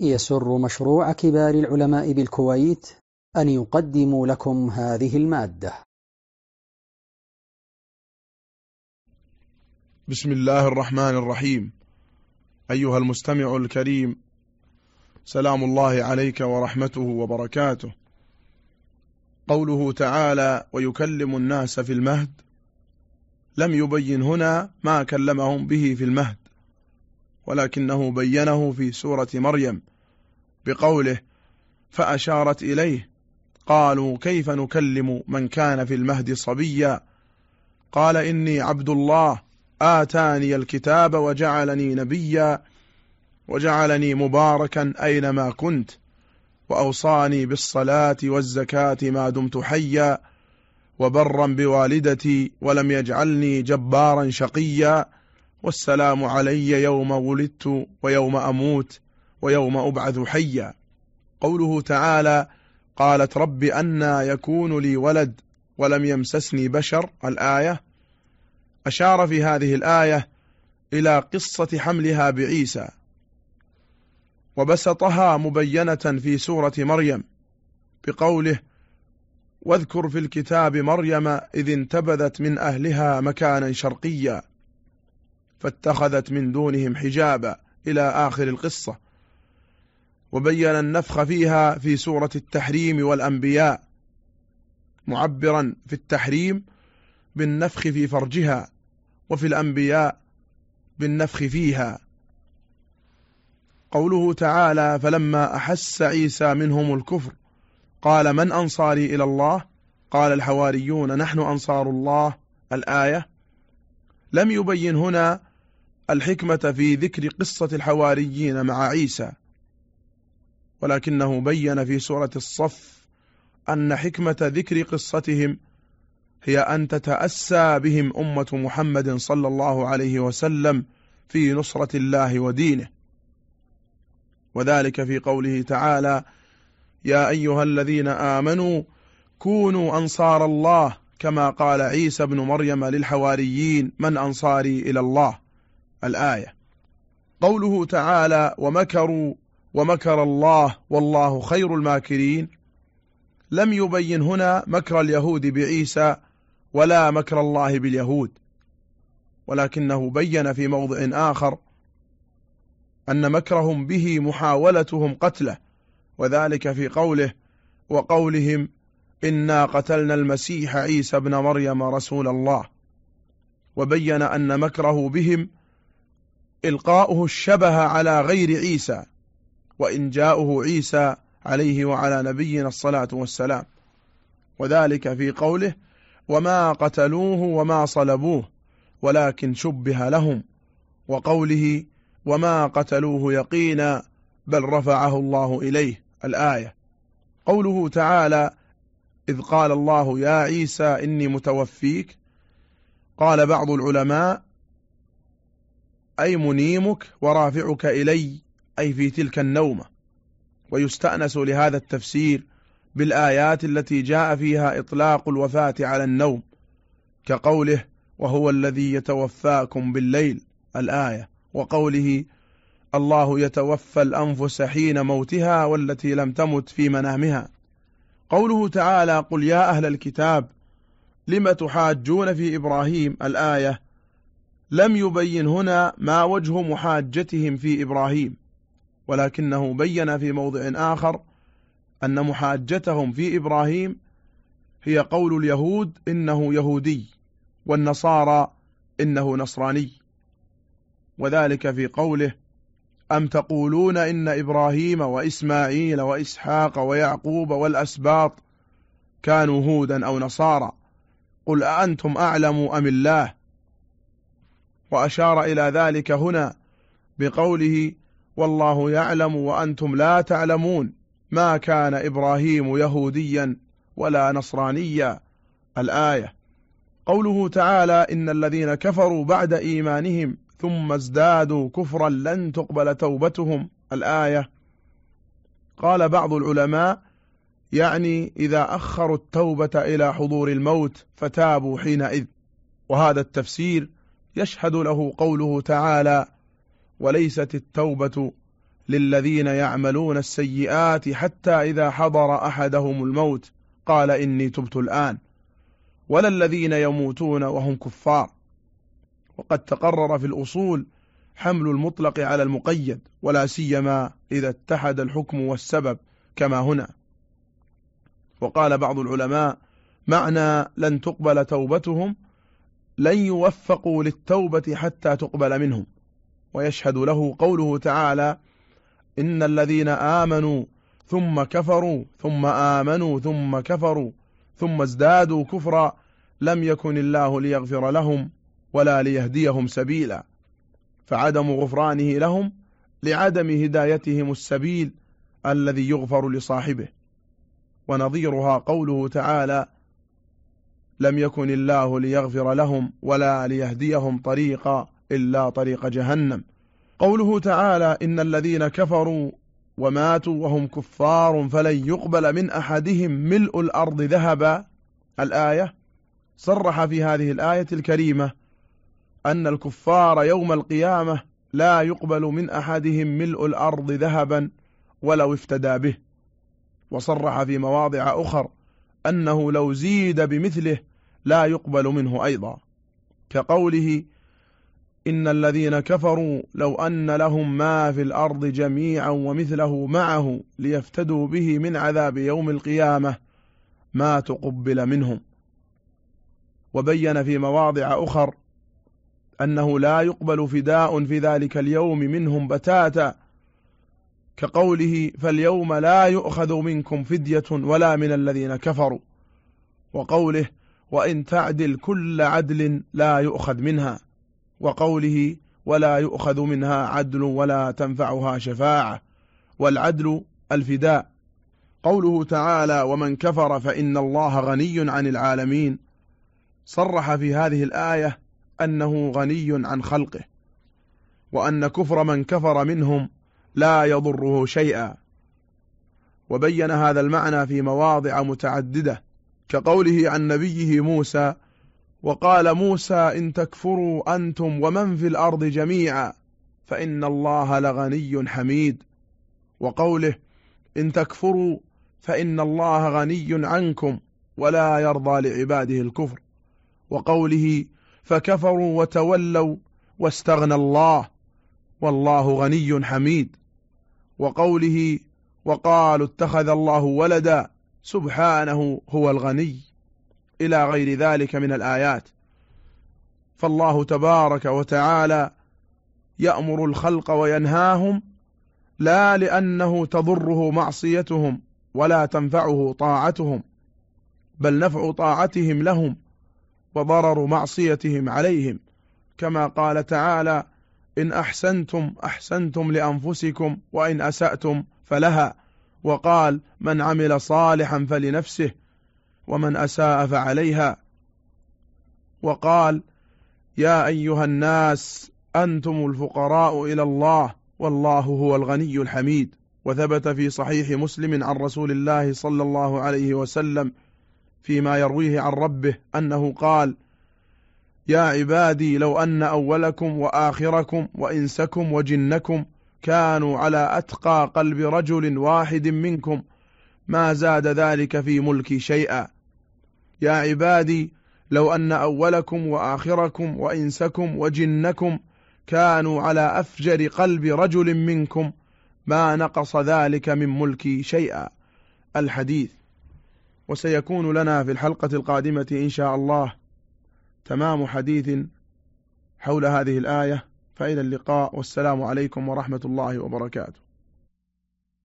يسر مشروع كبار العلماء بالكويت أن يقدم لكم هذه المادة. بسم الله الرحمن الرحيم. أيها المستمع الكريم سلام الله عليك ورحمته وبركاته. قوله تعالى ويكلم الناس في المهد لم يبين هنا ما كلمهم به في المهد. ولكنه بينه في سورة مريم بقوله فأشارت إليه قالوا كيف نكلم من كان في المهد صبيا؟ قال إني عبد الله آتاني الكتاب وجعلني نبيا وجعلني مباركا أينما كنت وأوصاني بالصلاة والزكاة ما دمت حيا وبرا بوالدتي ولم يجعلني جبارا شقيا. والسلام علي يوم ولدت ويوم أموت ويوم أبعث حيا. قوله تعالى قالت رب أنا يكون لي ولد ولم يمسسني بشر. الآية أشار في هذه الآية إلى قصة حملها بعيسى. وبسطها مبينة في سورة مريم بقوله واذكر في الكتاب مريم إذ انتبذت من أهلها مكانا شرقيا. فاتخذت من دونهم حجابا إلى آخر القصة. وبين النفخ فيها في سورة التحريم والأنبياء معبرا في التحريم بالنفخ في فرجها وفي الأنبياء بالنفخ فيها. قوله تعالى فلما أحس عيسى منهم الكفر قال من أنصاري إلى الله؟ قال الحواريون نحن أنصار الله. الآية لم يبين هنا الحكمة في ذكر قصة الحواريين مع عيسى ولكنه بين في سورة الصف أن حكمة ذكر قصتهم هي أن تتأسى بهم أمة محمد صلى الله عليه وسلم في نصرة الله ودينه. وذلك في قوله تعالى يا أيها الذين آمنوا كونوا أنصار الله كما قال عيسى بن مريم للحواريين من أنصاري إلى الله؟ الآية. قوله تعالى ومكروا ومكر الله والله خير الماكرين. لم يبين هنا مكر اليهود بعيسى ولا مكر الله باليهود ولكنه بين في موضع آخر أن مكرهم به محاولتهم قتله وذلك في قوله وقولهم إنا قتلنا المسيح عيسى بن مريم رسول الله. وبين أن مكره بهم إلقاؤه الشبه على غير عيسى وإن جاءه عيسى عليه وعلى نبينا الصلاة والسلام. وذلك في قوله وما قتلوه وما صلبوه ولكن شبه لهم. وقوله وما قتلوه يقينا بل رفعه الله إليه. الآية. قوله تعالى إذ قال الله يا عيسى إني متوفيك. قال بعض العلماء أي منيمك ورافعك إلي أي في تلك النومة. ويستأنس لهذا التفسير بالآيات التي جاء فيها إطلاق الوفاة على النوم كقوله وهو الذي يتوفاكم بالليل الآية. وقوله الله يتوفى الأنفس حين موتها والتي لم تمت في منامها قوله تعالى قل يا أهل الكتاب لم تحاجون في إبراهيم الآية. لم يبين هنا ما وجه محاجتهم في إبراهيم ولكنه بين في موضع آخر أن محاجتهم في إبراهيم هي قول اليهود إنه يهودي والنصارى إنه نصراني. وذلك في قوله أم تقولون إن إبراهيم وإسماعيل وإسحاق ويعقوب والأسباط كانوا هودا أو نصارى؟ قل أأنتم أعلم أم الله؟ وأشار إلى ذلك هنا بقوله والله يعلم وأنتم لا تعلمون ما كان إبراهيم يهوديا ولا نصرانيا. الآية. قوله تعالى إن الذين كفروا بعد إيمانهم ثم ازدادوا كفرا لن تقبل توبتهم. الآية. قال بعض العلماء يعني إذا أخروا التوبة إلى حضور الموت فتابوا حينئذ. وهذا التفسير يشهد له قوله تعالى وليست التوبة للذين يعملون السيئات حتى إذا حضر أحدهم الموت. قال إني تبت الآن. ولا الذين يموتون وهم كفار. وقد تقرر في الأصول حمل المطلق على المقيد ولا سيما إذا اتحد الحكم والسبب كما هنا. وقال بعض العلماء معنى لن تقبل توبتهم لن يوفقوا للتوبة حتى تقبل منهم. ويشهد له قوله تعالى إن الذين آمنوا ثم كفروا ثم آمنوا ثم كفروا ثم ازدادوا كفرا لم يكن الله ليغفر لهم ولا ليهديهم سبيلا. فعدم غفرانه لهم لعدم هدايتهم السبيل الذي يغفر لصاحبه. ونظيرها قوله تعالى لم يكن الله ليغفر لهم ولا ليهديهم طريقا إلا طريق جهنم. قوله تعالى إن الذين كفروا وماتوا وهم كفار فلن يقبل من أحدهم ملء الأرض ذهبا. الآية صرح في هذه الآية الكريمة أن الكفار يوم القيامة لا يقبل من أحدهم ملء الأرض ذهبا ولو افتدى به. وصرح في مواضع أخر أنه لو زيد بمثله لا يقبل منه أيضا. كقوله إن الذين كفروا لو أن لهم ما في الأرض جميعا ومثله معه ليفتدوا به من عذاب يوم القيامة ما تقبل منهم. وبين في مواضع أخر أنه لا يقبل فداء في ذلك اليوم منهم بتاتا كقوله فاليوم لا يؤخذ منكم فدية ولا من الذين كفروا. وقوله وإن تعدل كل عدل لا يؤخذ منها. وقوله ولا يؤخذ منها عدل ولا تنفعها شفاعة. والعدل الفداء. قوله تعالى ومن كفر فإن الله غني عن العالمين. صرح في هذه الآية أنه غني عن خلقه. وأن كفر من كفر منهم لا يضره شيئا. وبين هذا المعنى في مواضع متعددة كقوله عن نبيه موسى وقال موسى إن تكفروا أنتم ومن في الأرض جميعا فإن الله لغني حميد. وقوله إن تكفروا فإن الله غني عنكم ولا يرضى لعباده الكفر. وقوله فكفروا وتولوا واستغنى الله والله غني حميد. وقوله وقالوا اتخذ الله ولدا سبحانه هو الغني إلى غير ذلك من الآيات. فالله تبارك وتعالى يأمر الخلق وينهاهم لا لأنه تضره معصيتهم ولا تنفعه طاعتهم بل نفع طاعتهم لهم وضرر معصيتهم عليهم كما قال تعالى إن أحسنتم أحسنتم لأنفسكم وإن أسأتم فلها. وقال من عمل صالحا فلنفسه ومن أساء فعليها. وقال يا أيها الناس أنتم الفقراء إلى الله والله هو الغني الحميد. وثبت في صحيح مسلم عن رسول الله صلى الله عليه وسلم فيما يرويه عن ربه أنه قال يا عبادي لو أن أولكم وآخركم وإنسكم وجنكم كانوا على أتقى قلب رجل واحد منكم ما زاد ذلك في ملكي شيئا. يا عبادي لو أن أولكم وآخركم وإنسكم وجنكم كانوا على أفجر قلب رجل منكم ما نقص ذلك من ملكي شيئا. الحديث. وسيكون لنا في الحلقة القادمة إن شاء الله. تمام حديث حول هذه الآية فإلى اللقاء والسلام عليكم ورحمة الله وبركاته.